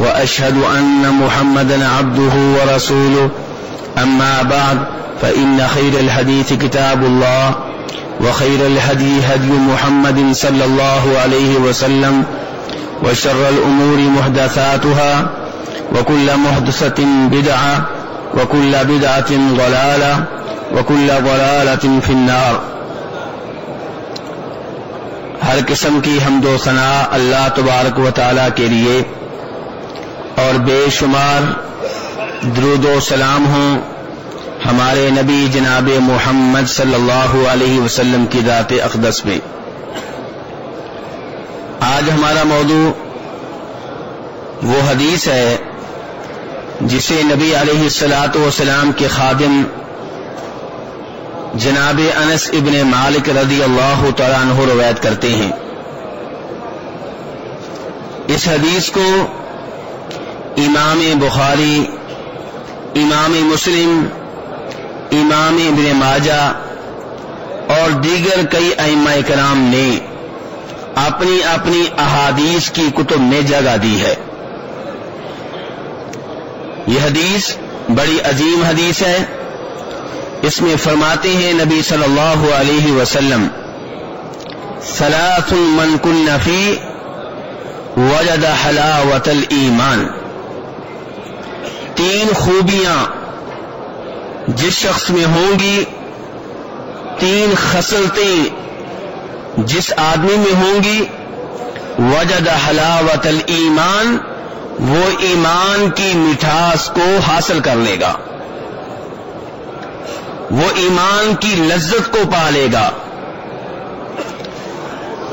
وأشهد أن محمدا عبده ورسوله. أما بعد، فإن خير الحديث كتاب الله، وخير الهدي هدي محمد صلى الله عليه وسلم، وشر الأمور محدثاتها، وكل محدثة بدعة، وكل بدعة ضلالة، وكل ضلالة في النار. ہر قسم کی حمد و ثناء اللہ تبارک و تعالی کے لیے اور بے شمار درود و سلام ہوں ہمارے نبی جناب محمد صلی اللہ علیہ وسلم کی ذات اقدس میں۔ آج ہمارا موضوع وہ حدیث ہے جسے نبی علیہ السلاۃ وسلام کے خادم جناب انس ابن مالک رضی اللہ تعالیٰ عنہ روایت کرتے ہیں۔ اس حدیث کو امام بخاری، امام مسلم، امام ابن ماجہ اور دیگر کئی ائمہ کرام نے اپنی اپنی احادیث کی کتب میں جگہ دی ہے۔ یہ حدیث بڑی عظیم حدیث ہے۔ اس میں فرماتے ہیں نبی صلی اللہ علیہ وسلم سلاف من کن نفی وجد حلاوت الایمان. تین خوبیاں جس شخص میں ہوں گی، تین خصلتیں جس آدمی میں ہوں گی، وجد حلاوت الایمان، وہ ایمان کی مٹھاس کو حاصل کر لے گا۔ وہ ایمان کی لذت کو پا لے گا۔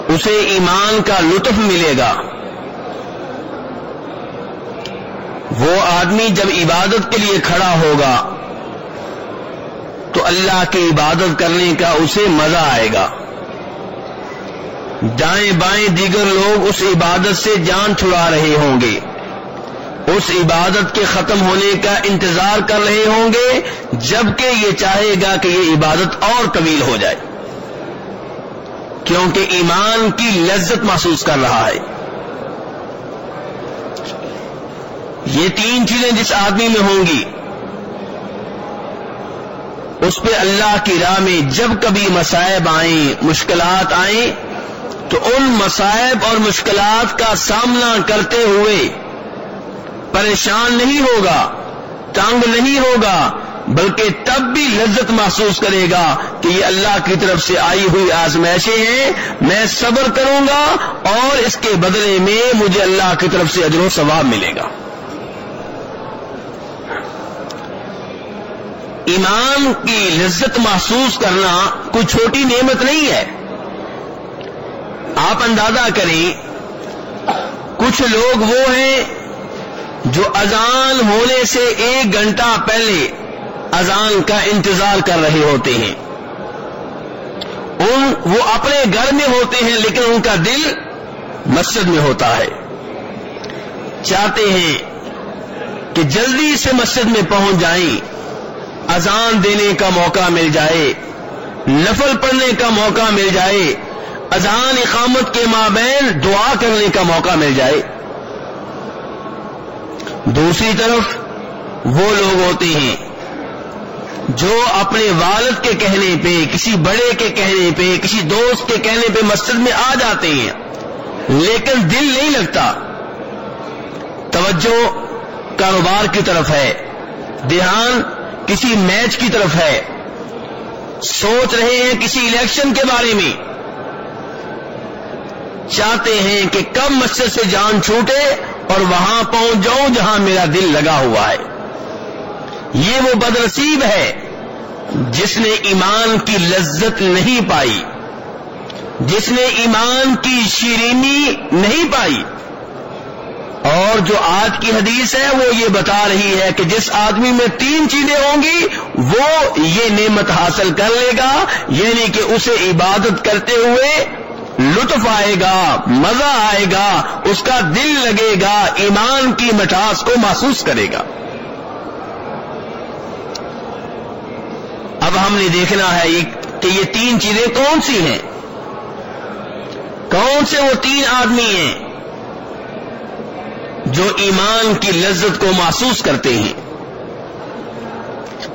اسے ایمان کا لطف ملے گا۔ وہ آدمی جب عبادت کے لیے کھڑا ہوگا تو اللہ کی عبادت کرنے کا اسے مزہ آئے گا۔ دائیں بائیں دیگر لوگ اس عبادت سے جان چھڑا رہے ہوں گے۔ اس عبادت کے ختم ہونے کا انتظار کر رہے ہوں گے، جبکہ یہ چاہے گا کہ یہ عبادت اور طویل ہو جائے۔ کیونکہ ایمان کی لذت محسوس کر رہا ہے۔ یہ تین چیزیں جس آدمی میں ہوں گی، اس پہ اللہ کی راہ میں جب کبھی مسائب آئیں، مشکلات آئیں، تو ان مسائب اور مشکلات کا سامنا کرتے ہوئے پریشان نہیں ہوگا، تنگ نہیں ہوگا، بلکہ تب بھی لذت محسوس کرے گا کہ یہ اللہ کی طرف سے آئی ہوئی آزمائشیں ہیں، میں صبر کروں گا اور اس کے بدلے میں مجھے اللہ کی طرف سے اجر و ثواب ملے گا۔ ایمان کی لذت محسوس کرنا کوئی چھوٹی نعمت نہیں ہے۔ آپ اندازہ کریں، کچھ لوگ وہ ہیں جو اذان ہونے سے ایک گھنٹہ پہلے اذان کا انتظار کر رہے ہوتے ہیں۔ ان وہ اپنے گھر میں ہوتے ہیں، لیکن ان کا دل مسجد میں ہوتا ہے۔ چاہتے ہیں کہ جلدی سے مسجد میں پہنچ جائیں۔ اذان دینے کا موقع مل جائے، نفل پڑھنے کا موقع مل جائے، اذان اقامت کے مابین دعا کرنے کا موقع مل جائے۔ دوسری طرف وہ لوگ ہوتے ہیں جو اپنے والد کے کہنے پہ، کسی بڑے کے کہنے پہ، کسی دوست کے کہنے پہ مسجد میں آ جاتے ہیں، لیکن دل نہیں لگتا۔ توجہ کاروبار کی طرف ہے۔ دھیان کسی میچ کی طرف ہے۔ سوچ رہے ہیں کسی الیکشن کے بارے میں۔ چاہتے ہیں کہ کب مسجد سے جان چھوٹے اور وہاں پہنچ جاؤں جہاں میرا دل لگا ہوا ہے۔ یہ وہ بدنصیب ہے جس نے ایمان کی لذت نہیں پائی۔ جس نے ایمان کی شیرینی نہیں پائی۔ اور جو آج کی حدیث ہے وہ یہ بتا رہی ہے کہ جس آدمی میں تین چیزیں ہوں گی، وہ یہ نعمت حاصل کر لے گا یعنی کہ اسے عبادت کرتے ہوئے لطف آئے گا، مزہ آئے گا، اس کا دل لگے گا، ایمان کی مٹھاس کو محسوس کرے گا۔ اب ہم نے دیکھنا ہے کہ یہ تین چیزیں کون سی ہیں؟ کون سے وہ تین آدمی ہیں؟ جو ایمان کی لذت کو محسوس کرتے ہیں۔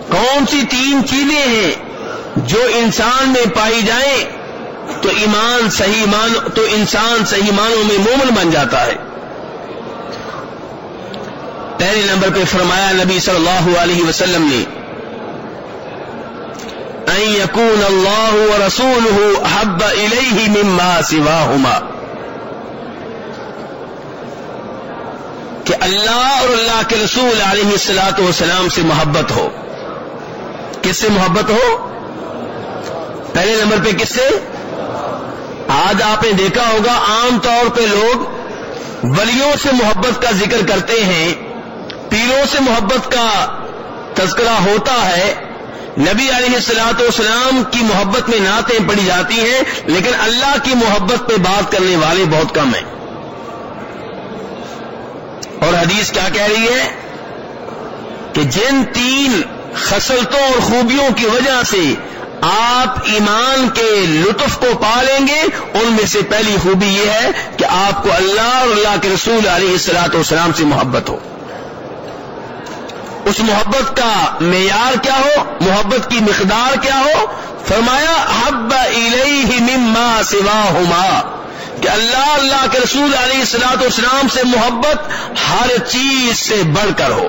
کون سی تین چیزیں ہیں جو انسان میں پائی جائیں تو ایمان صحیح مان تو انسان صحیح مانوں میں مومن بن جاتا ہے۔ پہلے نمبر پہ فرمایا نبی صلی اللہ علیہ وسلم نے یقون اللہ رسول حب الیہ مما سواہما کہ اللہ اور اللہ کے رسول علیہ السلاط والسلام سے محبت ہو۔ کس سے محبت ہو؟ پہلے نمبر پہ کس سے؟ آج آپ نے دیکھا ہوگا عام طور پہ لوگ ولیوں سے محبت کا ذکر کرتے ہیں، پیروں سے محبت کا تذکرہ ہوتا ہے۔ نبی علیہ السلاط والسلام کی محبت میں نعتیں پڑی جاتی ہیں، لیکن اللہ کی محبت پہ بات کرنے والے بہت کم ہیں۔ اور حدیث کیا کہہ رہی ہے کہ جن تین خصلتوں اور خوبیوں کی وجہ سے آپ ایمان کے لطف کو پالیں گے، ان میں سے پہلی خوبی یہ ہے کہ آپ کو اللہ اور اللہ کے رسول علیہ السلاط والسلام سے محبت ہو۔ اس محبت کا معیار کیا ہو؟ محبت کی مقدار کیا ہو؟ فرمایا، حب الیہ مما سوا ہوما کہ اللہ اللہ کے رسول علیہ السلاط اسلام سے محبت ہر چیز سے بڑھ کر ہو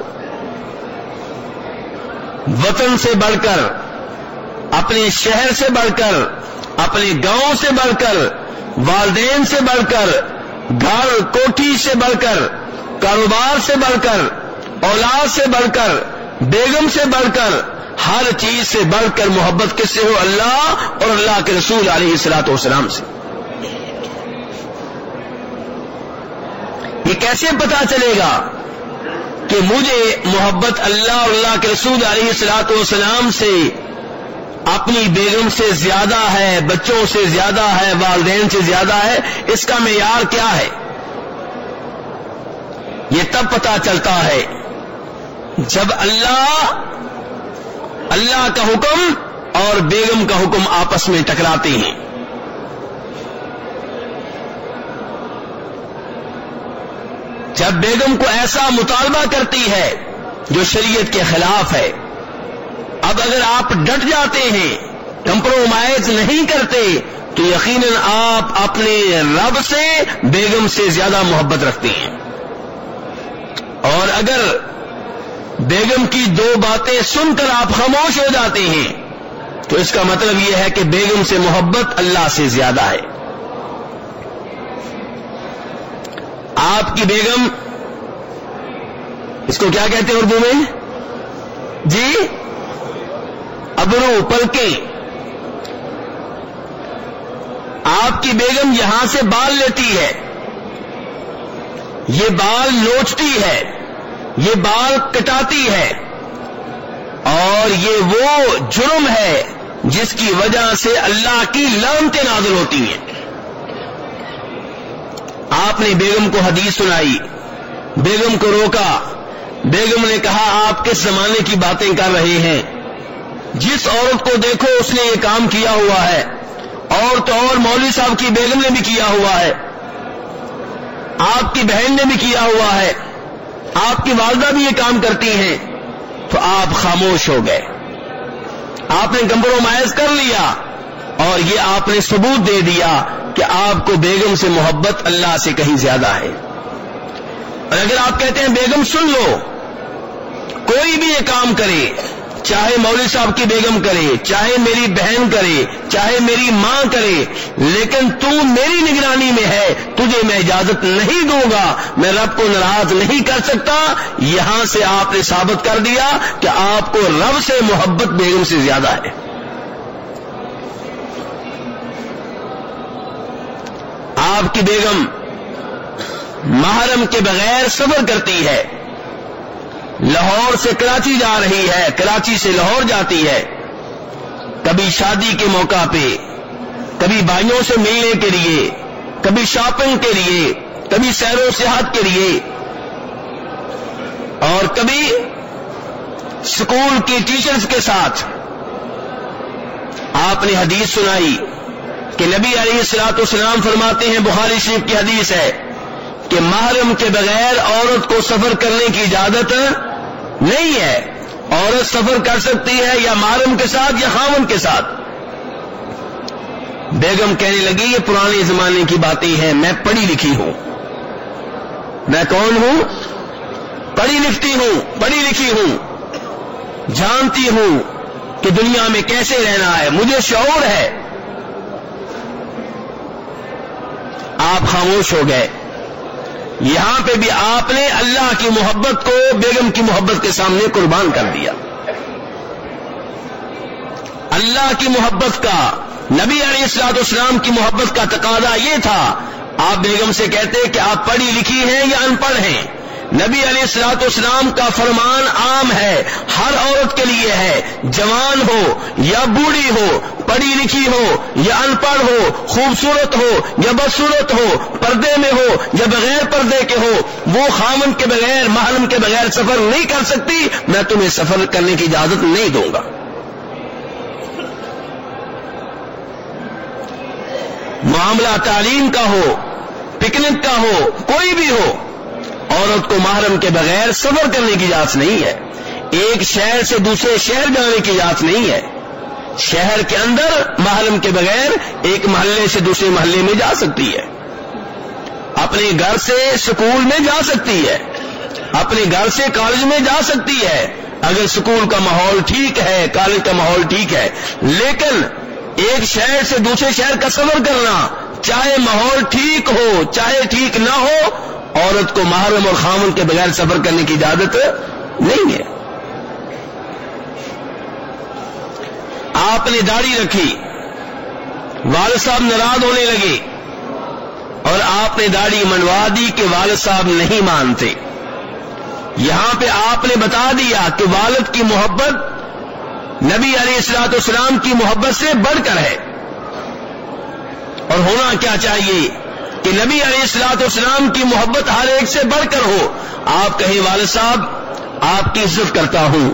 وطن سے بڑھ کر اپنے شہر سے بڑھ کر اپنے گاؤں سے بڑھ کر والدین سے بڑھ کر گھر کوٹھی سے بڑھ کر کاروبار سے بڑھ کر اولاد سے بڑھ کر بیگم سے بڑھ کر ہر چیز سے بڑھ کر محبت کس سے ہو اللہ اور اللہ کے رسول علیہ السلاط والسلام سے یہ کیسے پتا چلے گا کہ مجھے محبت اللہ اللہ کے رسول علیہ السلاط والسلام سے اپنی بیگم سے زیادہ ہے، بچوں سے زیادہ ہے، والدین سے زیادہ ہے، اس کا معیار کیا ہے؟ یہ تب پتا چلتا ہے جب اللہ اللہ کا حکم اور بیگم کا حکم آپس میں ٹکراتے ہیں۔ جب بیگم کو ایسا مطالبہ کرتی ہے جو شریعت کے خلاف ہے، اب اگر آپ ڈٹ جاتے ہیں، کمپرومائز نہیں کرتے، تو یقیناً آپ اپنے رب سے بیگم سے زیادہ محبت رکھتے ہیں۔ اور اگر بیگم کی دو باتیں سن کر آپ خاموش ہو جاتے ہیں، تو اس کا مطلب یہ ہے کہ بیگم سے محبت اللہ سے زیادہ ہے۔ آپ کی بیگم اس کو کیا کہتے ہیں اردو میں؟ جی؟ ابرو پلکے آپ کی بیگم یہاں سے بال لیتی ہے۔ یہ بال نوچتی ہے۔ یہ بال کٹاتی ہے۔ اور یہ وہ جرم ہے جس کی وجہ سے اللہ کی لانتے نازل ہوتی ہیں۔ آپ نے بیگم کو حدیث سنائی، بیگم کو روکا۔ بیگم نے کہا، آپ کس زمانے کی باتیں کر رہے ہیں؟ جس عورت کو دیکھو، اس نے یہ کام کیا ہوا ہے۔ اور تو اور مولوی صاحب کی بیگم نے بھی کیا ہوا ہے۔ آپ کی بہن نے بھی کیا ہوا ہے۔ آپ کی والدہ بھی یہ کام کرتی ہیں۔ تو آپ خاموش ہو گئے۔ آپ نے کمپرومائز کر لیا۔ اور یہ آپ نے ثبوت دے دیا کہ آپ کو بیگم سے محبت اللہ سے کہیں زیادہ ہے۔ اور اگر آپ کہتے ہیں بیگم سن لو، کوئی بھی یہ کام کرے، چاہے مولوی صاحب کی بیگم کرے، چاہے میری بہن کرے، چاہے میری ماں کرے، لیکن تو میری نگرانی میں ہے، تجھے میں اجازت نہیں دوں گا، میں رب کو ناراض نہیں کر سکتا۔ یہاں سے آپ نے ثابت کر دیا کہ آپ کو رب سے محبت بیگم سے زیادہ ہے۔ آپ کی بیگم محرم کے بغیر سفر کرتی ہے۔ لاہور سے کراچی جا رہی ہے، کراچی سے لاہور جاتی ہے۔ کبھی شادی کے موقع پہ، کبھی بھائیوں سے ملنے کے لیے، کبھی شاپنگ کے لیے، کبھی سیر و سیاحت کے لیے۔ اور کبھی اسکول کی ٹیچرز کے ساتھ۔ آپ نے حدیث سنائی۔ کہ نبی علیہ السلاط اسلام فرماتے ہیں، بخاری شریف کی حدیث ہے کہ محرم کے بغیر عورت کو سفر کرنے کی اجازت نہیں ہے۔ عورت سفر کر سکتی ہے یا محرم کے ساتھ یا خامن کے ساتھ۔ بیگم کہنے لگی، یہ پرانے زمانے کی باتیں ہیں، میں پڑھی لکھی ہوں۔ میں کون ہوں؟ پڑھی لکھتی ہوں، پڑھی لکھی ہوں۔ جانتی ہوں کہ دنیا میں کیسے رہنا ہے، مجھے شعور ہے۔ آپ خاموش ہو گئے۔ یہاں پہ بھی آپ نے اللہ کی محبت کو بیگم کی محبت کے سامنے قربان کر دیا۔ اللہ کی محبت کا، نبی علیہ السلاط اسلام کی محبت کا تقاضا یہ تھا۔ آپ بیگم سے کہتے کہ آپ پڑھی لکھی ہیں یا ان پڑھ ہیں۔ نبی علیہ السلاط اسلام کا فرمان عام ہے، ہر عورت کے لیے ہے، جوان ہو یا بوڑھی ہو پڑھی لکھی ہو یا ان پڑھ ہو، خوبصورت ہو یا بدصورت ہو، پردے میں ہو یا بغیر پردے کے ہو، وہ خامن کے بغیر، محرم کے بغیر سفر نہیں کر سکتی، میں تمہیں سفر کرنے کی اجازت نہیں دوں گا۔ معاملہ تعلیم کا ہو، پکنک کا ہو، کوئی بھی ہو، عورت کو محرم کے بغیر سفر کرنے کی اجازت نہیں ہے۔ ایک شہر سے دوسرے شہر جانے کی اجازت نہیں ہے۔ شہر کے اندر محرم کے بغیر ایک محلے سے دوسرے محلے میں جا سکتی ہے۔ اپنے گھر سے سکول میں جا سکتی ہے۔ اپنے گھر سے کالج میں جا سکتی ہے۔ اگر سکول کا ماحول ٹھیک ہے، کالج کا ماحول ٹھیک ہے، لیکن ایک شہر سے دوسرے شہر کا سفر کرنا، چاہے ماحول ٹھیک ہو، چاہے ٹھیک نہ ہو، عورت کو محرم اور خامن کے بغیر سفر کرنے کی اجازت نہیں ہے۔ آپ نے داڑھی رکھی۔ والد صاحب ناراض ہونے لگے۔ اور آپ نے داڑھی منوا دی کہ والد صاحب نہیں مانتے۔ یہاں پہ آپ نے بتا دیا کہ والد کی محبت نبی علیہ السلاط اسلام کی محبت سے بڑھ کر ہے۔ اور ہونا کیا چاہیے کہ نبی علیہ السلاط اسلام کی محبت ہر ایک سے بڑھ کر ہو۔ آپ کہیں والد صاحب، آپ کی عزت کرتا ہوں،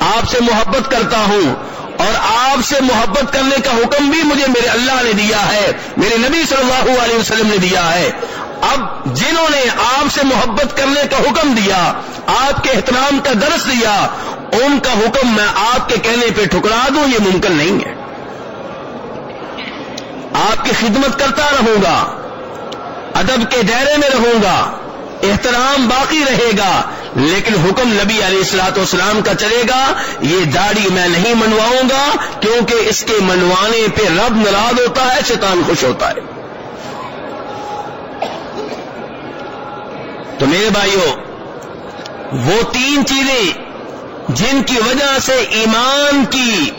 آپ سے محبت کرتا ہوں اور آپ سے محبت کرنے کا حکم بھی مجھے میرے اللہ نے دیا ہے، میرے نبی صلی اللہ علیہ وسلم نے دیا ہے۔ اب جنہوں نے آپ سے محبت کرنے کا حکم دیا، آپ کے احترام کا درس دیا، ان کا حکم میں آپ کے کہنے پہ ٹھکرا دوں، یہ ممکن نہیں ہے۔ آپ کی خدمت کرتا رہوں گا، ادب کے دائرے میں رہوں گا، احترام باقی رہے گا۔ لیکن حکم نبی علیہ السلاط والسلام کا چلے گا، یہ داڑھی میں نہیں منواؤں گا، کیونکہ اس کے منوانے پہ رب ناراض ہوتا ہے، شیطان خوش ہوتا ہے۔ تو میرے بھائیوں وہ تین چیزیں جن کی وجہ سے ایمان کی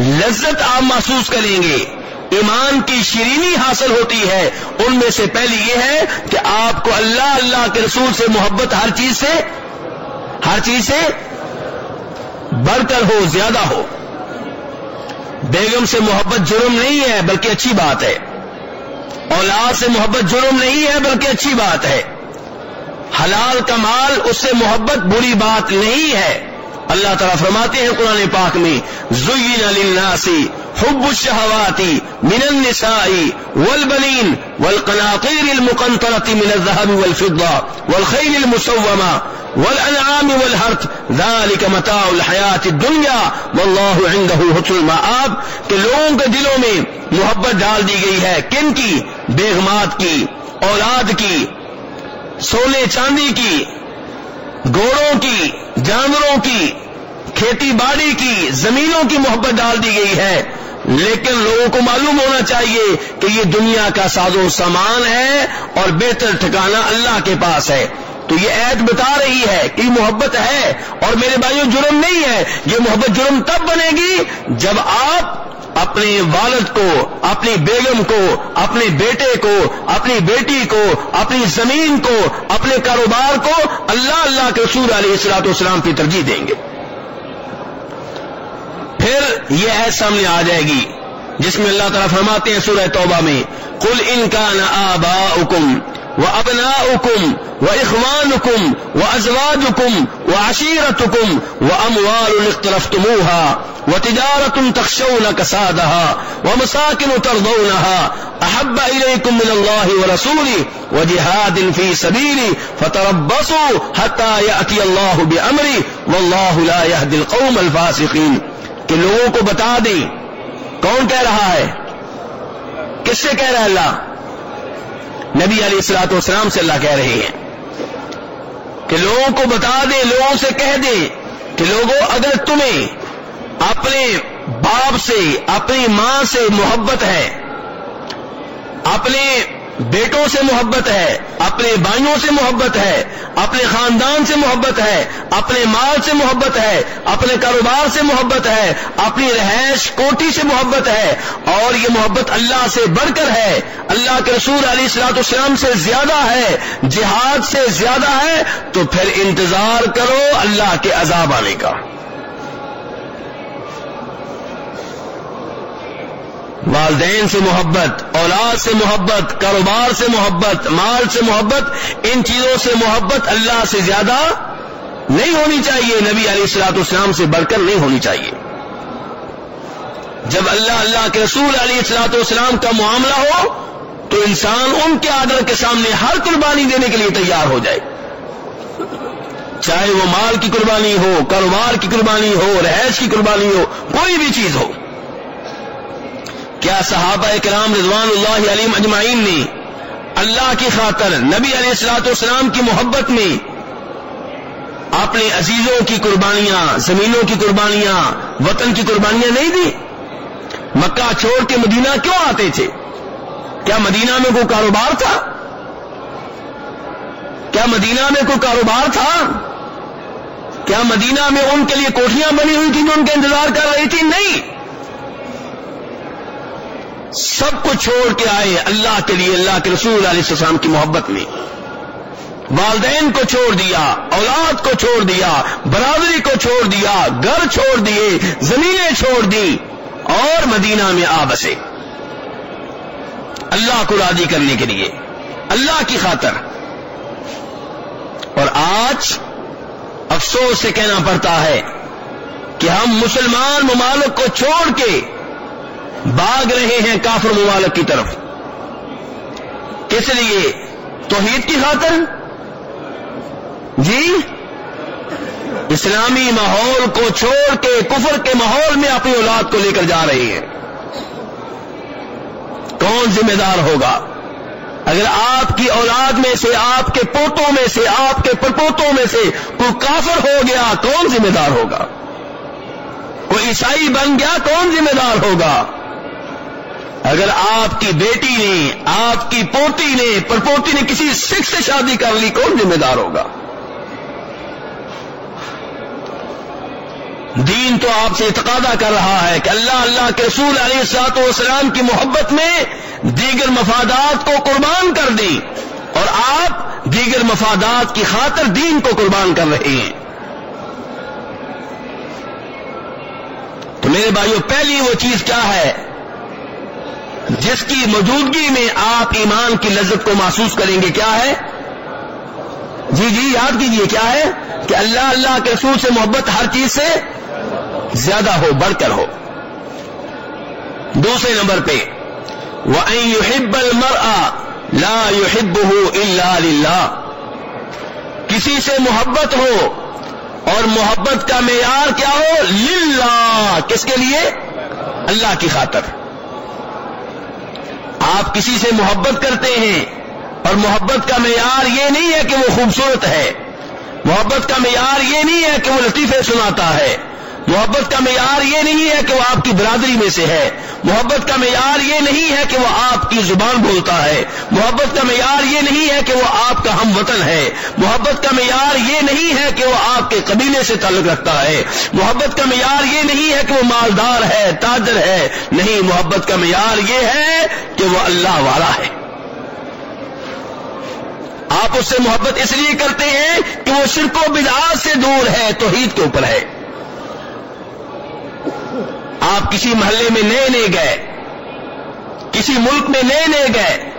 لذت آپ محسوس کریں گے، ایمان کی شرینی حاصل ہوتی ہے۔ ان میں سے پہلی یہ ہے کہ آپ کو اللہ اللہ کے رسول سے محبت ہر چیز سے ہر چیز سے بڑھ کر ہو، زیادہ ہو۔ بیگم سے محبت جرم نہیں ہے، بلکہ اچھی بات ہے۔ اولاد سے محبت جرم نہیں ہے، بلکہ اچھی بات ہے۔ حلال کا مال، اس سے محبت بری بات نہیں ہے۔ اللہ تعالیٰ فرماتے ہیں قرآن پاک میں، زین للناس حب الشہواتی من النساء والبنین والقناطیر المقنطرة من الذهب والفضة والخيل المسومة والانعام والحرث ذلك متاع الحیات الدنیا واللہ عنده حسن المآب. کہ لوگوں کے دلوں میں محبت ڈال دی گئی ہے. کن کی؟ بیغمات کی، اولاد کی، سونے چاندی کی گوڑوں کی، جانوروں کی، کھیتی باڑی کی، زمینوں کی محبت ڈال دی گئی ہے. لیکن لوگوں کو معلوم ہونا چاہیے کہ یہ دنیا کا ساز و سامان ہے اور بہتر ٹھکانا اللہ کے پاس ہے۔ تو یہ عید بتا رہی ہے کہ محبت ہے اور میرے بھائیوں جرم نہیں ہے۔ یہ محبت جرم تب بنے گی جب آپ اپنے والد کو، اپنی بیگم کو، اپنے بیٹے کو، اپنی بیٹی کو، اپنی زمین کو، اپنے کاروبار کو اللہ اللہ کے رسول علیہ السلاط والسلام کی ترجیح دیں گے۔ پھر یہ ہے سامنے آ جائے گی، جس میں اللہ تعالیٰ فرماتے ہیں سورہ توبہ میں کل ان کا نا آبا حکم و ابنا حکم و اخوان حکم و ازواج حکم و عشیرت حکم و اموال اختلف تموہا و تجارت تخشون کسادها و مساکن ترضونها احب الیکم من اللہ و رسولی و جہاد فی سبیلی فتربصوا حتی یأتی اللہ بامری واللہ لا يهدي القوم الفاسقین کہ لوگوں کو بتا دیں کون کہہ رہا ہے؟ کس سے کہہ رہا ہے اللہ؟ نبی علیہ السلاط والسلام سے اللہ کہہ رہے ہیں کہ لوگوں کو بتا دیں، لوگوں سے کہہ دیں کہ لوگوں، اگر تمہیں اپنے باپ سے، اپنی ماں سے محبت ہے، اپنے بیٹوں سے محبت ہے، اپنے بھائیوں سے محبت ہے، اپنے خاندان سے محبت ہے، اپنے مال سے محبت ہے، اپنے کاروبار سے محبت ہے، اپنی رہائش کوٹی سے محبت ہے۔ اور یہ محبت اللہ سے بڑھ کر ہے۔ اللہ کے رسول علی السلاط اسلام سے زیادہ ہے، جہاد سے زیادہ ہے، تو پھر انتظار کرو اللہ کے عذاب آنے کا۔ والدین سے محبت، اولاد سے محبت، کاروبار سے محبت، مال سے محبت، ان چیزوں سے محبت اللہ سے زیادہ نہیں ہونی چاہیے، نبی علیہ السلاط اسلام سے بڑھ کر نہیں ہونی چاہیے۔ جب اللہ اللہ کے رسول علیہ السلاط والسلام کا معاملہ ہو، تو انسان ان کے آدر کے سامنے ہر قربانی دینے کے لیے تیار ہو جائے۔ چاہے وہ مال کی قربانی ہو، کاروبار کی قربانی ہو، رہائش کی قربانی ہو، کوئی بھی چیز ہو۔ کیا صحابہ کرام رضوان اللہ علیم اجمعین نے اللہ کی خاطر نبی علیہ السلاط والسلام کی محبت میں اپنے عزیزوں کی قربانیاں، زمینوں کی قربانیاں، وطن کی قربانیاں نہیں دی؟ مکہ چھوڑ کے مدینہ کیوں آتے تھے؟ کیا مدینہ میں کوئی کاروبار تھا؟ کیا مدینہ میں کوئی کاروبار تھا؟ کیا مدینہ میں ان کے لیے کوٹیاں بنی ہوئی تھیں جو ان کا انتظار کر رہی تھی نہیں! سب کو چھوڑ کے آئے اللہ کے لیے، اللہ کے رسول علیہ السلام کی محبت میں۔ والدین کو چھوڑ دیا، اولاد کو چھوڑ دیا، برادری کو چھوڑ دیا، گھر چھوڑ دیے، زمینیں چھوڑ دی، اور مدینہ میں آ بسے۔ اللہ کو راضی کرنے کے لیے، اللہ کی خاطر۔ اور آج افسوس سے کہنا پڑتا ہے کہ ہم مسلمان ممالک کو چھوڑ کے باغ رہے ہیں کافر ممالک کی طرف۔ کس لیے؟ توحید کی خاطر؟ جی؟ اسلامی ماحول کو چھوڑ کے کفر کے ماحول میں اپنی اولاد کو لے کر جا رہے ہیں۔ کون ذمہ دار ہوگا؟ اگر آپ کی اولاد میں سے، آپ کے پوتوں میں سے، آپ کے پرپوتوں میں سے کوئی کافر ہو گیا، کون ذمہ دار ہوگا؟ کوئی عیسائی بن گیا، کون ذمہ دار ہوگا؟ اگر آپ کی بیٹی نے، آپ کی پوتی نے پرپوتی نے کسی سکھ سے شادی کر لی، کون ذمہ دار ہوگا؟ دین تو آپ سے اتقادہ کر رہا ہے کہ اللہ اللہ کے رسول علیہ سات والسلام کی محبت میں دیگر مفادات کو قربان کر دیں اور آپ دیگر مفادات کی خاطر دین کو قربان کر رہے ہیں۔ تو میرے بھائیوں پہلی وہ چیز کیا ہے؟ جس کی موجودگی میں آپ ایمان کی لذت کو محسوس کریں گے کیا ہے؟ جی جی یاد کیجیے کیا ہے؟ کہ اللہ اللہ کے رسول سے محبت ہر چیز سے زیادہ ہو، بڑھ کر ہو۔ دوسرے نمبر پہ وہ یحب المر لا یحب اللہ کسی سے محبت ہو اور محبت کا معیار کیا ہو؟ للہ کس کے لیے؟ اللہ کی خاطر۔ آپ کسی سے محبت کرتے ہیں اور محبت کا معیار یہ نہیں ہے کہ وہ خوبصورت ہے، محبت کا معیار یہ نہیں ہے کہ وہ لطیفے سناتا ہے۔ محبت کا معیار یہ نہیں ہے کہ وہ آپ کی برادری میں سے ہے۔ محبت کا معیار یہ نہیں ہے کہ وہ آپ کی زبان بولتا ہے۔ محبت کا معیار یہ نہیں ہے کہ وہ آپ کا ہم وطن ہے۔ محبت کا معیار یہ نہیں ہے کہ وہ آپ کے قبیلے سے تعلق رکھتا ہے۔ محبت کا معیار یہ نہیں ہے کہ وہ مالدار ہے، تاجر ہے۔ نہیں، محبت کا معیار یہ ہے کہ وہ اللہ والا ہے۔ آپ اس سے محبت اس لیے کرتے ہیں کہ وہ شرک و بدعات سے دور ہے، توحید کے اوپر ہے۔ آپ کسی محلے میں نئے نئے گئے، کسی ملک میں نئے نئے گئے،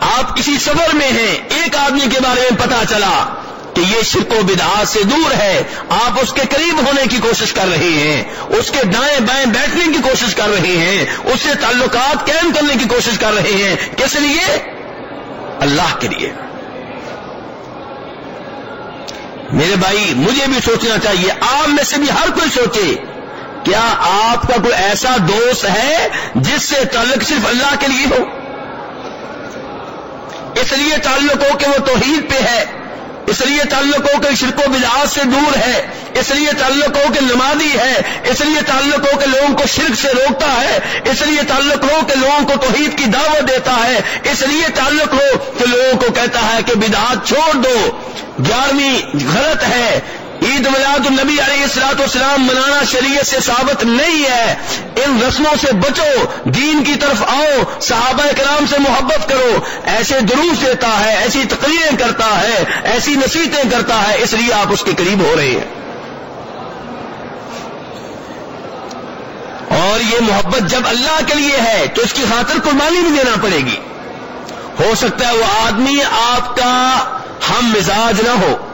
آپ کسی سفر میں ہیں، ایک آدمی کے بارے میں پتا چلا کہ یہ شرک و بدعات سے دور ہے، آپ اس کے قریب ہونے کی کوشش کر رہے ہیں، اس کے دائیں بائیں بیٹھنے کی کوشش کر رہے ہیں، اس سے تعلقات قائم کرنے کی کوشش کر رہے ہیں، کس لیے؟ اللہ کے لیے۔ میرے بھائی، مجھے بھی سوچنا چاہیے، آپ میں سے بھی ہر کوئی سوچے کیا آپ کا کوئی ایسا دوست ہے جس سے تعلق صرف اللہ کے لیے ہو؟ اس لیے تعلق ہو کہ وہ توحید پہ ہے، اس لیے تعلق ہو کہ شرک و بلاس سے دور ہے، اس لیے تعلق ہو کہ نمازی ہے، اس لیے تعلق ہو کہ لوگوں کو شرک سے روکتا ہے، اس لیے تعلق ہو کہ لوگوں کو توحید کی دعوت دیتا ہے، اس لیے تعلق ہو کہ لوگوں کو کہتا ہے کہ بدعات چھوڑ دو۔ گیارہویں غلط ہے عید میلاد النبی علیہ السلاط اسلام منانا شریعت سے ثابت نہیں ہے۔ ان رسموں سے بچو، دین کی طرف آؤ، صحابہ کرام سے محبت کرو۔ ایسے دروس دیتا ہے، ایسی تقریریں کرتا ہے، ایسی نصیحتیں کرتا ہے، اس لیے آپ اس کے قریب ہو رہے ہیں۔ اور یہ محبت جب اللہ کے لیے ہے، تو اس کی خاطر قربانی بھی دینا پڑے گی۔ ہو سکتا ہے وہ آدمی آپ کا ہم مزاج نہ ہو۔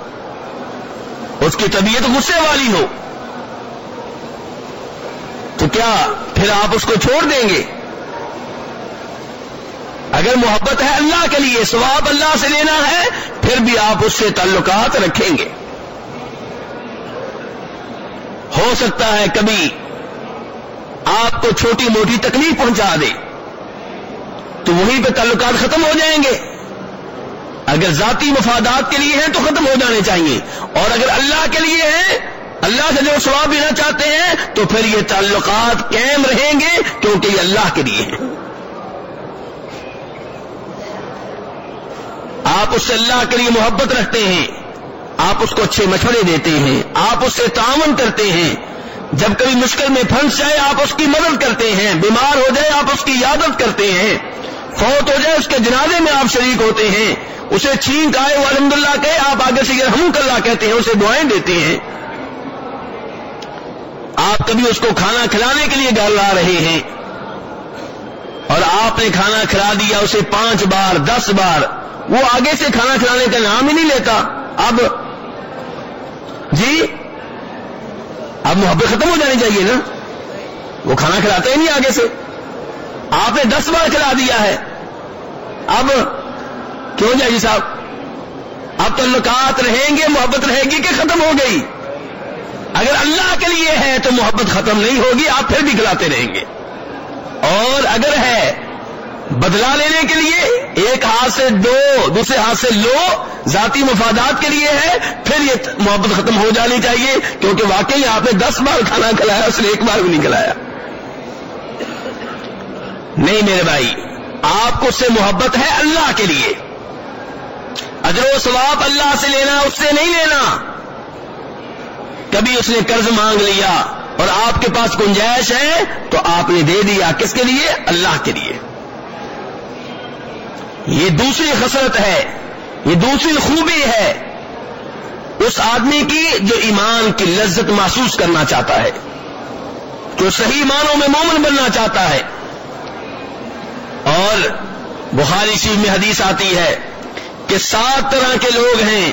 اس کی طبیعت غصے والی ہو۔ تو کیا پھر آپ اس کو چھوڑ دیں گے؟ اگر محبت ہے اللہ کے لیے سواب اللہ سے لینا ہے، پھر بھی آپ اس سے تعلقات رکھیں گے۔ ہو سکتا ہے کبھی آپ کو چھوٹی موٹی تکلیف پہنچا دے، تو وہیں پہ تعلقات ختم ہو جائیں گے۔ اگر ذاتی مفادات کے لیے ہیں تو ختم ہو جانے چاہیے اور اگر اللہ کے لیے ہیں، اللہ سے جو سواب لینا چاہتے ہیں، تو پھر یہ تعلقات قائم رہیں گے کیونکہ یہ اللہ کے لیے ہیں۔ آپ اس سے اللہ کے لیے محبت رکھتے ہیں، آپ اس کو اچھے مشورے دیتے ہیں، آپ اس سے تعاون کرتے ہیں۔ جب کبھی مشکل میں پھنس جائے، آپ اس کی مدد کرتے ہیں، بیمار ہو جائے، آپ اس کی عادت کرتے ہیں۔ فوت ہو جائے، اس کے جنازے میں آپ شریک ہوتے ہیں۔ اسے چھینک آئے، وہ الحمد اللہ کہ آپ آگے سے ہم اللہ کہتے ہیں، اسے دعائیں دیتے ہیں۔ آپ کبھی اس کو کھانا کھلانے کے لیے گھر لا رہے ہیں۔ اور آپ نے کھانا کھلا دیا، اسے پانچ بار، دس بار۔ وہ آگے سے کھانا کھلانے کا نام ہی نہیں لیتا۔ اب جی اب محبت ختم ہو جانی چاہیے نا۔ وہ کھانا کھلاتا ہی نہیں آگے سے۔ آپ نے دس بار کھلا دیا ہے۔ اب کیوں جائے جی صاحب؟ اب تعلقات رہیں گے، محبت رہے گی کہ ختم ہو گئی؟ اگر اللہ کے لیے ہے تو محبت ختم نہیں ہوگی، آپ پھر بھی کھلاتے رہیں گے۔ اور اگر ہے بدلا لینے کے لیے، ایک ہاتھ سے دو، دوسرے ہاتھ سے لو، ذاتی مفادات کے لیے ہے، پھر یہ محبت ختم ہو جانی چاہیے، کیونکہ واقعی آپ نے دس بار کھانا کھلایا، اس نے ایک بار بھی نہیں کھلایا۔ نہیں میرے بھائی آپ کو سے محبت ہے اللہ کے لیے۔ اجر و ثواب اللہ سے لینا، اس سے نہیں لینا۔ کبھی اس نے قرض مانگ لیا اور آپ کے پاس گنجائش ہے تو آپ نے دے دیا کس کے لیے؟ اللہ کے لیے۔ یہ دوسری خسرت ہے، یہ دوسری خوبی ہے اس آدمی کی جو ایمان کی لذت محسوس کرنا چاہتا ہے، جو صحیح معنوں میں مومن بننا چاہتا ہے۔ اور بخاری شیف میں حدیث آتی ہے کہ سات طرح کے لوگ ہیں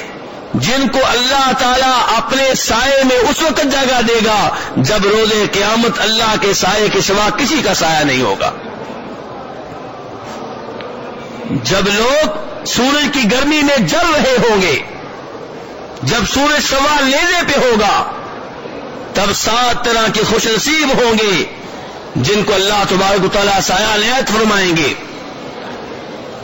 جن کو اللہ تعالیٰ اپنے سائے میں اس وقت جگہ دے گا جب روز قیامت اللہ کے سائے کے سوا کسی کا سایہ نہیں ہوگا۔ جب لوگ سورج کی گرمی میں جل رہے ہوں گے، جب سورج سوا لینے پہ ہوگا، تب سات طرح کے خوش نصیب ہوں گے۔ جن کو اللہ تبارک و تعالیٰ سایہ نیت فرمائیں گے۔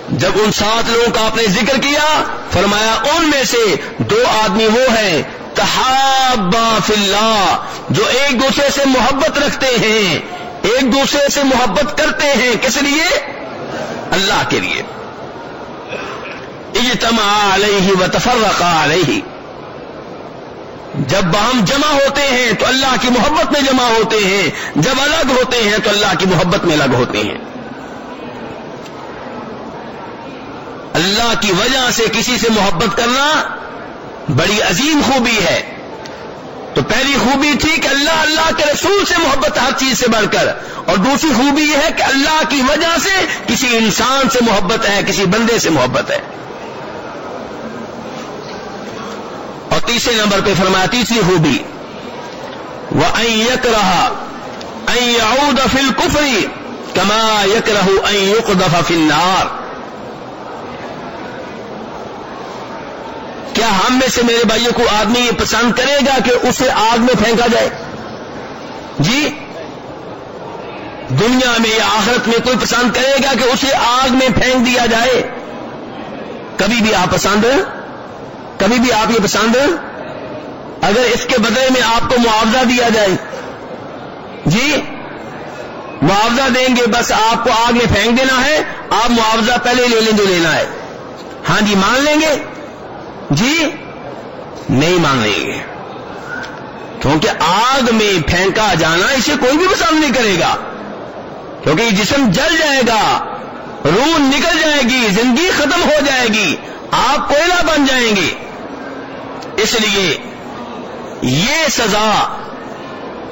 جب ان سات لوگوں کا آپ نے ذکر کیا، فرمایا ان میں سے دو آدمی وہ ہیں یتحابا فی اللہ، جو ایک دوسرے سے محبت رکھتے ہیں، ایک دوسرے سے محبت کرتے ہیں۔ کس لیے؟ اللہ کے لیے۔ اجتماع علیہ و تفرقا علیہ۔ جب ہم جمع ہوتے ہیں تو اللہ کی محبت میں جمع ہوتے ہیں، جب الگ ہوتے ہیں تو اللہ کی محبت میں الگ ہوتے ہیں۔ اللہ کی وجہ سے کسی سے محبت کرنا بڑی عظیم خوبی ہے۔ تو پہلی خوبی تھی کہ اللہ اللہ کے رسول سے محبت ہر چیز سے بڑھ کر۔ اور دوسری خوبی یہ ہے کہ اللہ کی وجہ سے کسی انسان سے محبت ہے، کسی بندے سے محبت ہے۔ اور تیسرے نمبر پہ فرمایا تیسری خوبی۔ وہ یک رہا فل کفری کما یک رہو دفا فلار کیا ہم میں سے میرے بھائیوں کو آدمی یہ پسند کرے گا کہ اسے آگ میں پھینکا جائے؟ جی؟ دنیا میں یا آخرت میں کوئی پسند کرے گا کہ اسے آگ میں پھینک دیا جائے؟ کبھی بھی آپ پسند کبھی بھی آپ یہ پسند اگر اس کے بدلے میں آپ کو معاوضہ دیا جائے۔ جی؟ معاوضہ دیں گے، بس آپ کو آگ میں پھینک دینا ہے۔ آپ معاوضہ پہلے لے لیں جو لینا ہے۔ ہاں جی مان لیں گے؟ جی؟ نہیں مانگیں گے۔ کیونکہ آگ میں پھینکا جانا اسے کوئی بھی پسند نہیں کرے گا۔ کیونکہ یہ جسم جل جائے گا، روح نکل جائے گی، زندگی ختم ہو جائے گی۔ آپ کوئلہ بن جائیں گے۔ اس لیے یہ سزا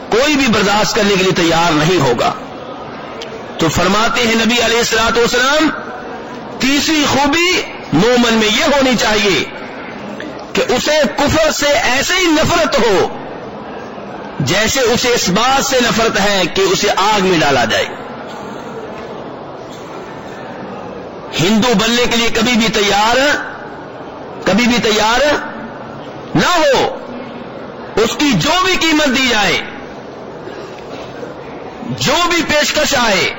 کوئی بھی برداشت کرنے کے لیے تیار نہیں ہوگا۔ تو فرماتے ہیں نبی علیہ السلاط والسلام، تیسری خوبی مومن میں یہ ہونی چاہیے کہ اسے کفر سے ایسے ہی نفرت ہو جیسے اسے اس بات سے نفرت ہے کہ اسے آگ میں ڈالا جائے۔ ہندو بننے کے لیے کبھی بھی تیار کبھی بھی تیار نہ ہو، اس کی جو بھی قیمت دی جائے، جو بھی پیشکش آئے،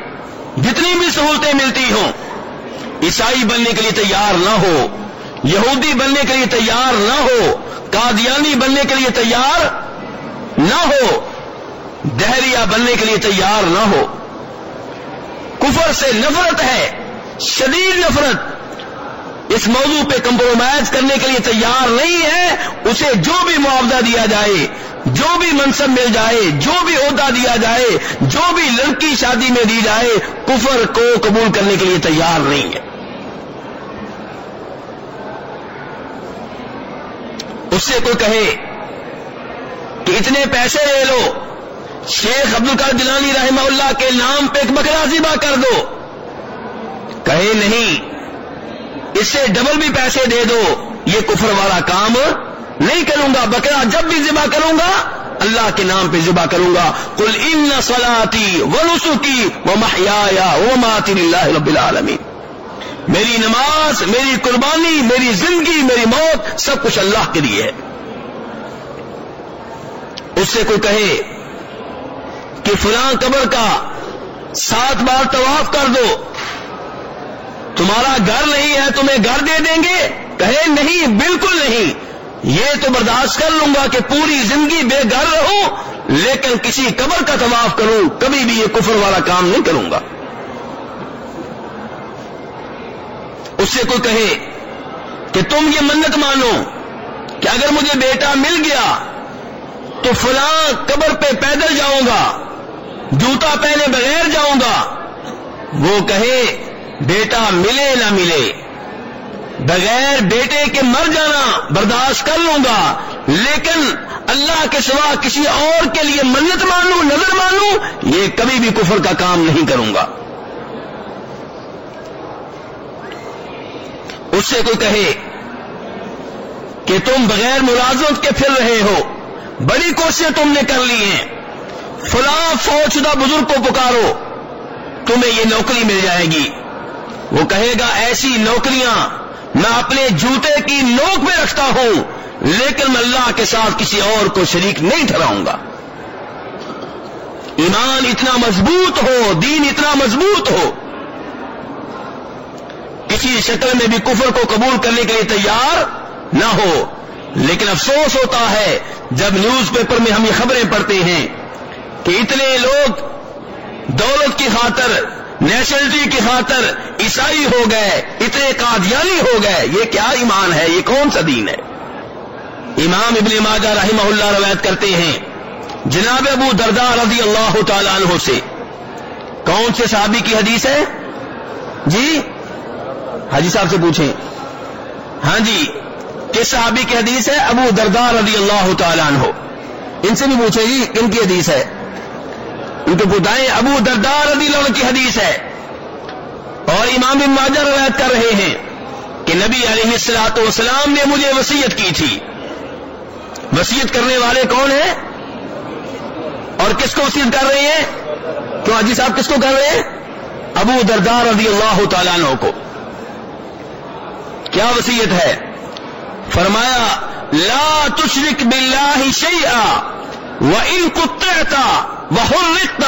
جتنی بھی سہولتیں ملتی ہوں، عیسائی بننے کے لیے تیار نہ ہو، یہودی بننے کے لیے تیار نہ ہو، قادیانی بننے کے لیے تیار نہ ہو، دہریا بننے کے لیے تیار نہ ہو۔ کفر سے نفرت ہے، شدید نفرت اس موضوع پہ کمپرومائز کرنے کے لیے تیار نہیں ہے، اسے جو بھی معاوضہ دیا جائے، جو بھی منصب مل جائے، جو بھی عہدہ دیا جائے، جو بھی لڑکی شادی میں دی جائے، کفر کو قبول کرنے کے لیے تیار نہیں ہے۔ اس سے کوئی کہے کہ اتنے پیسے لے لو، شیخ عبد القاد دلانی رحمہ اللہ کے نام پہ ایک بکرا ذبح کر دو۔ کہے نہیں۔ اس سے ڈبل بھی پیسے دے دو، یہ کفر والا کام نہیں کروں گا، بکرا جب بھی ذبح کروں گا، اللہ کے نام پہ ذبح کروں گا۔ کل ان سلاتی و نسخی وہ محیا وہ ماتی اللہ رب العالمین۔ میری نماز، میری قربانی، میری زندگی، میری موت سب کچھ اللہ کے لیے ہے۔ اس سے کوئی کہے کہ فلاں قبر کا سات بار طواف کر دو تمہارا گھر نہیں ہے تمہیں گھر دے دیں گے؟ کہے نہیں، بالکل نہیں۔ یہ تو برداشت کر لوں گا کہ پوری زندگی بے گھر رہوں، لیکن کسی قبر کا طواف کروں، کبھی بھی یہ کفر والا کام نہیں کروں گا۔ اس سے کوئی کہے کہ تم یہ منت مانو کہ اگر مجھے بیٹا مل گیا تو فلاں قبر پہ پیدل جاؤں گا، جوتا پہنے بغیر جاؤں گا۔ وہ کہے بیٹا ملے نہ ملے، بغیر بیٹے کے مر جانا برداشت کر لوں گا، لیکن اللہ کے سوا کسی اور کے لیے منت مانوں، نظر مانوں، یہ کبھی بھی کفر کا کام نہیں کروں گا۔ اس سے کوئی کہے کہ تم بغیر ملازمت کے پھر رہے ہو، بڑی کوششیں تم نے کر لی ہیں، فلاں فوج شدہ بزرگ کو پکارو، تمہیں یہ نوکری مل جائے گی۔ وہ کہے گا، ایسی نوکریاں میں اپنے جوتے کی نوک میں رکھتا ہوں، لیکن میں اللہ کے ساتھ کسی اور کو شریک نہیں ٹھہراؤں گا. ایمان اتنا مضبوط ہو، دین اتنا مضبوط ہو، کسی شکل میں بھی کفر کو قبول کرنے کے لیے تیار نہ ہو۔ لیکن افسوس ہوتا ہے، جب نیوز پیپر میں ہم یہ خبریں پڑھتے ہیں کہ اتنے لوگ دولت کی خاطر نیشنلٹی کی خاطر عیسائی ہو گئے، اتنے قادیانی ہو گئے، یہ کیا ایمان ہے؟ یہ کون سا دین ہے؟ امام ابن ماجہ رحمہ اللہ روایت کرتے ہیں، جناب ابو دردار رضی اللہ تعالیٰ عنہ سے۔ کون سے صحابی کی حدیث ہے؟ جی؟ حاجی صاحب سے پوچھیں۔ ہاں جی کس صحابی کی حدیث ہے؟ ابو دردار رضی اللہ تعالیٰ عنہ۔ ان سے بھی پوچھے گی جی، ان کی حدیث ہے۔ ان کو بتائیں ابو دردار رضی اللہ عنہ کی حدیث ہے۔ اور امام بن ماجہ روایت کر رہے ہیں کہ نبی علیہ السلاط والسلام نے مجھے وسیعت کی تھی۔ وسیعت کرنے والے کون ہیں؟ اور کس کو وسیعت کر رہے ہیں؟ کیوں حاجی صاحب، کس کو کر رہے ہیں؟ ابو دردار رضی اللہ تعالیٰ عنہ کو۔ کیا وسیعت ہے؟ فرمایا، لا تشرک باللہ شیئا۔ وہ وَإِن قُطِّعْتَ وَحُرِّقْتَ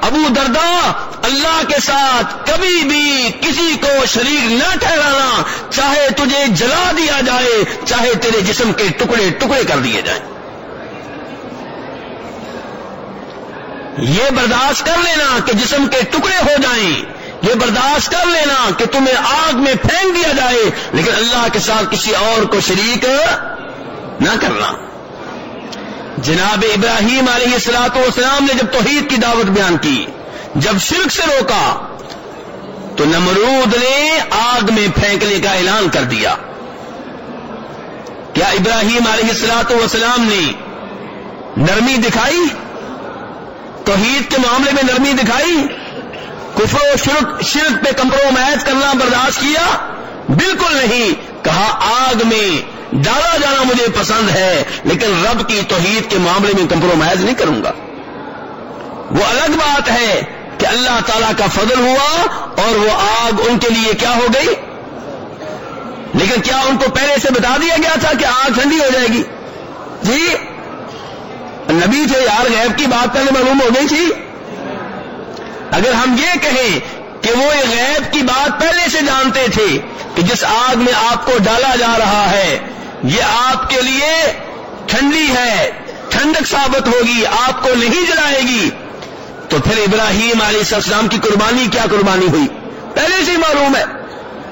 ابو دردا اللہ کے ساتھ کبھی بھی کسی کو شریک نہ ٹھہرانا، چاہے تجھے جلا دیا جائے، چاہے تیرے جسم کے ٹکڑے ٹکڑے کر دیے جائیں۔ یہ برداشت کر لینا کہ جسم کے ٹکڑے ہو جائیں۔ یہ برداشت کر لینا کہ تمہیں آگ میں پھینک دیا جائے، لیکن اللہ کے ساتھ کسی اور کو شریک نہ کرنا۔ جناب ابراہیم علیہ السلاط والسلام نے جب توحید کی دعوت بیان کی، جب شرک سے روکا، تو نمرود نے آگ میں پھینکنے کا اعلان کر دیا۔ کیا ابراہیم علیہ السلاط والسلام نے نرمی دکھائی؟ توحید کے معاملے میں نرمی دکھائی؟ کفر و شرک شرک پہ کمپرومائز کرنا برداشت کیا؟ بالکل نہیں، کہا آگ میں ڈالا جانا مجھے پسند ہے، لیکن رب کی توحید کے معاملے میں کمپرومائز نہیں کروں گا۔ وہ الگ بات ہے کہ اللہ تعالی کا فضل ہوا اور وہ آگ ان کے لیے کیا ہو گئی۔ لیکن کیا ان کو پہلے سے بتا دیا گیا تھا کہ آگ ٹھنڈی ہو جائے گی؟ جی نبی تھے، یار غیب کی بات پہلے معلوم ہو گئی تھی۔ اگر ہم یہ کہیں کہ وہ غیب کی بات پہلے سے جانتے تھے کہ جس آگ میں آپ کو ڈالا جا رہا ہے یہ آپ کے لیے ٹھنڈی ہے، ٹھنڈک ثابت ہوگی، آپ کو نہیں جلائے گی۔ تو پھر ابراہیم علیہ السلام کی قربانی، کیا قربانی ہوئی؟ پہلے سے ہی معلوم ہے۔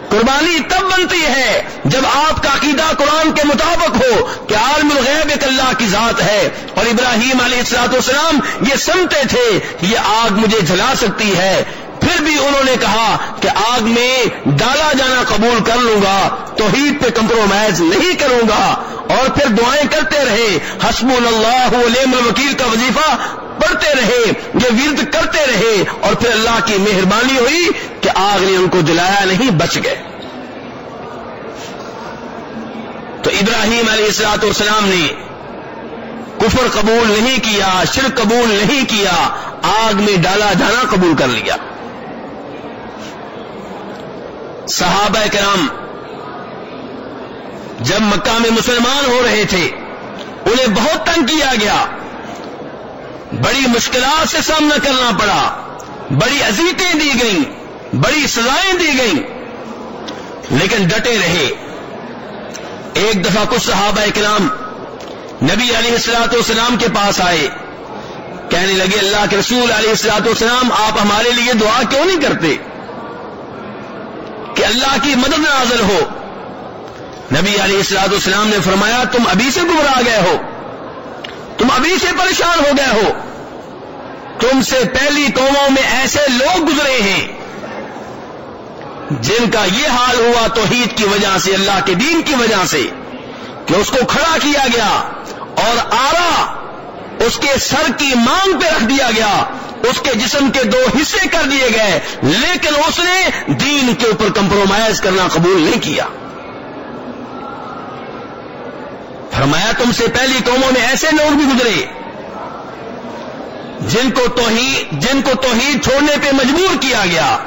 قربانی تب بنتی ہے جب آپ کا عقیدہ قرآن کے مطابق ہو کہ عالم الغیب ایک اللہ کی ذات ہے۔ اور ابراہیم علیہ السلاط والسلام یہ سمتے تھے یہ آگ مجھے جلا سکتی ہے۔ پھر بھی انہوں نے کہا کہ آگ میں ڈالا جانا قبول کر لوں گا، توحید پہ کمپرومائز نہیں کروں گا۔ اور پھر دعائیں کرتے رہے۔ حسب اللہ علیم الوکیل کا وظیفہ پڑھتے رہے، یہ ورد کرتے رہے۔ اور پھر اللہ کی مہربانی ہوئی کہ آگ نے ان کو جلایا نہیں، بچ گئے۔ تو ابراہیم علیہ السلاط والسلام نے کفر قبول نہیں کیا، شرک قبول نہیں کیا، آگ میں ڈالا جانا قبول کر لیا۔ صحابہ کرام جب مکہ میں مسلمان ہو رہے تھے، انہیں بہت تنگ کیا گیا۔ بڑی مشکلات سے سامنا کرنا پڑا۔ بڑی عزیتیں دی گئیں، بڑی سزائیں دی گئیں، لیکن ڈٹے رہے۔ ایک دفعہ کچھ صحابہ کرام نبی علیہ السلاط والسلام کے پاس آئے۔ کہنے لگے، اللہ کے رسول علیہ السلاط والسلام، آپ ہمارے لیے دعا کیوں نہیں کرتے؟ کہ اللہ کی مدد نازل ہو۔ نبی علیہ السلاط والسلام نے فرمایا، تم ابھی سے گمراہ گئے ہو۔ تم ابھی سے پریشان ہو گئے ہو۔ تم سے پہلی قوموں میں ایسے لوگ گزرے ہیں، جن کا یہ حال ہوا توحید کی وجہ سے، اللہ کے دین کی وجہ سے، کہ اس کو کھڑا کیا گیا اور آرا اس کے سر کی مانگ پہ رکھ دیا گیا۔ اس کے جسم کے دو حصے کر دیے گئے، لیکن اس نے دین کے اوپر کمپرومائز کرنا قبول نہیں کیا۔ فرمایا، تم سے پہلی قوموں میں ایسے لوگ بھی گزرے، جن کو توحید، جن کو توحید چھوڑنے پہ مجبور کیا گیا،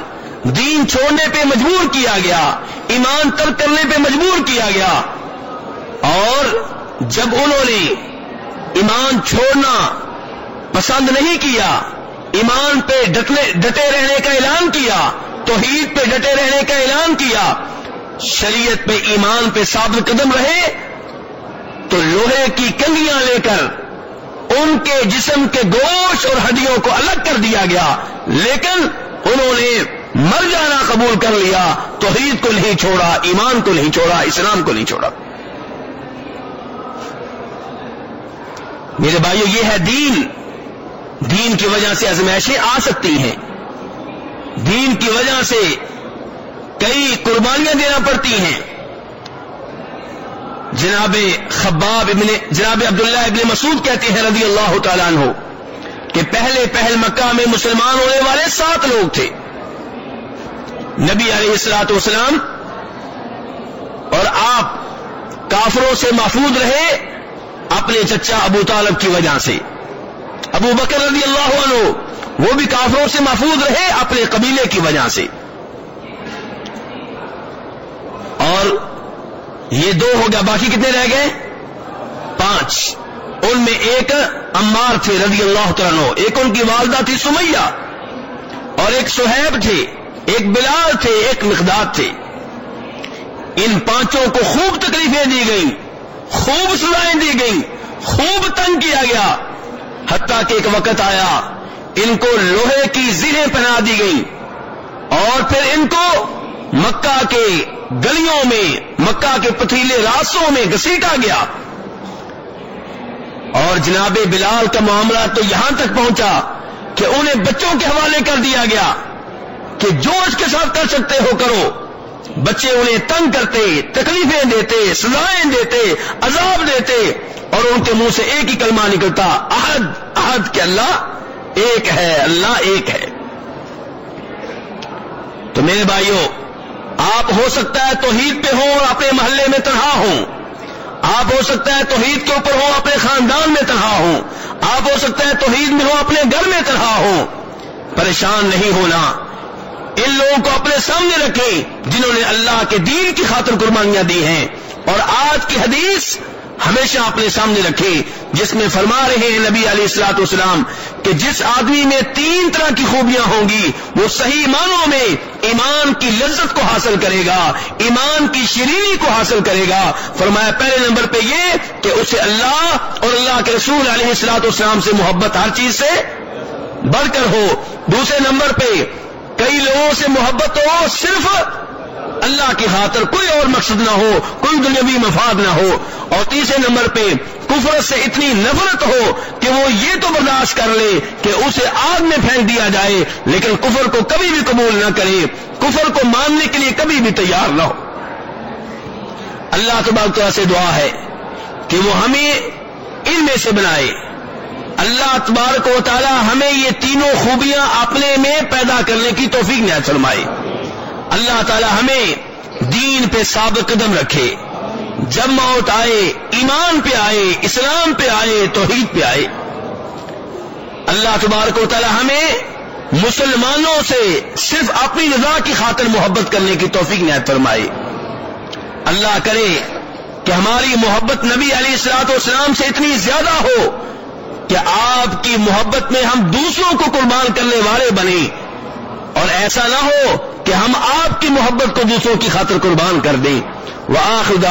دین چھوڑنے پہ مجبور کیا گیا، ایمان ترک کرنے پہ مجبور کیا گیا۔ اور جب انہوں نے ایمان چھوڑنا پسند نہیں کیا ایمان پہ ڈٹے رہنے کا اعلان کیا، توحید پہ ڈٹے رہنے کا اعلان کیا، شریعت پہ ایمان پہ ثابت قدم رہے، تو لوہے کی کنگیاں لے کر ان کے جسم کے گوشت اور ہڈیوں کو الگ کر دیا گیا، لیکن انہوں نے مر جانا قبول کر لیا، توحید کو نہیں چھوڑا، ایمان کو نہیں چھوڑا، اسلام کو نہیں چھوڑا۔ میرے بھائیو، یہ ہے دین۔ دین کی وجہ سے ازمائشیں آ سکتی ہیں۔ دین کی وجہ سے کئی قربانیاں دینا پڑتی ہیں۔ جناب خباب ابن جناب عبداللہ ابن مسعود کہتے ہیں رضی اللہ تعالیٰ عنہ کہ پہلے پہل مکہ میں مسلمان ہونے والے سات لوگ تھے۔ نبی علیہ السلاط والسلام اور آپ کافروں سے محفوظ رہے اپنے چچا ابو طالب کی وجہ سے۔ ابو بکر رضی اللہ عنہ، وہ بھی کافروں سے محفوظ رہے اپنے قبیلے کی وجہ سے۔ اور یہ دو ہو گیا، باقی کتنے رہ گئے؟ پانچ۔ ان میں ایک امار تھے رضی اللہ تعالیٰ ایک ان کی والدہ تھی سمیہ، اور ایک سہیب تھے، ایک بلال تھے، ایک مقداد تھے۔ ان پانچوں کو خوب تکلیفیں دی گئیں، خوب سزائیں دی گئیں، خوب تنگ کیا گیا۔ حتیٰ کہ ایک وقت آیا ان کو لوہے کی زیریں پہنا دی گئیں اور پھر ان کو مکہ کے گلیوں میں، مکہ کے پتھریلے راستوں میں گسیٹا گیا۔ اور جناب بلال کا معاملہ تو یہاں تک پہنچا کہ انہیں بچوں کے حوالے کر دیا گیا کہ جو اس کے ساتھ کر سکتے ہو کرو۔ بچے انہیں تنگ کرتے، تکلیفیں دیتے، سزائیں دیتے، عذاب دیتے اور ان کے منہ سے ایک ہی کلمہ نکلتا عہد عہد کہ اللہ ایک ہے، اللہ ایک ہے۔ تو میرے بھائیوں آپ ہو سکتا ہے توحید پہ ہوں اور اپنے محلے میں تنہا ہوں۔ آپ ہو سکتا ہے توحید کے اوپر ہوں اپنے خاندان میں تنہا ہوں۔ آپ ہو سکتا ہے توحید میں ہو اپنے گھر میں تنہا ہوں۔ پریشان نہیں ہونا۔ ان لوگوں کو اپنے سامنے رکھیں جنہوں نے اللہ کے دین کی خاطر قربانیاں دی ہیں۔ اور آج کی حدیث ہمیشہ اپنے سامنے رکھے، جس میں فرما رہے ہیں نبی علیہ السلاط اسلام کہ جس آدمی میں تین طرح کی خوبیاں ہوں گی، وہ صحیح معنوں میں ایمان کی لذت کو حاصل کرے گا، ایمان کی شرینی کو حاصل کرے گا۔ فرمایا پہلے نمبر پہ یہ کہ اسے اللہ اور اللہ کے رسول علیہ السلاط اسلام سے محبت ہر چیز سے بڑھ کر ہو۔ دوسرے نمبر پہ کئی لوگوں سے محبت ہو، صرف اللہ کی خاطر کوئی اور مقصد نہ ہو، کوئی دنیاوی مفاد نہ ہو۔ اور تیسرے نمبر پہ کفر سے اتنی نفرت ہو کہ وہ یہ تو برداشت کر لے کہ اسے آگ میں پھینک دیا جائے، لیکن کفر کو کبھی بھی قبول نہ کرے۔ کفر کو ماننے کے لیے کبھی بھی تیار نہ ہو۔ اللہ تعالیٰ سے دعا ہے کہ وہ ہمیں ان میں سے بنائے۔ اللہ تبارک و تعالی ہمیں یہ تینوں خوبیاں اپنے میں پیدا کرنے کی توفیق نہ فرمائے۔ اللہ تعالی ہمیں دین پہ ثابت قدم رکھے۔ جب موت آئے، ایمان پہ آئے، اسلام پہ آئے، توحید پہ آئے۔ اللہ تبارک و تعالی ہمیں مسلمانوں سے صرف اپنی رضا کی خاطر محبت کرنے کی توفیق نہایت فرمائے۔ اللہ کرے کہ ہماری محبت نبی علیہ السلاط والسلام سے اتنی زیادہ ہو کہ آپ کی محبت میں ہم دوسروں کو قربان کرنے والے بنے اور ایسا نہ ہو کہ ہم آپ کی محبت کو دوسروں کی خاطر قربان کر دیں۔ وہ آخدا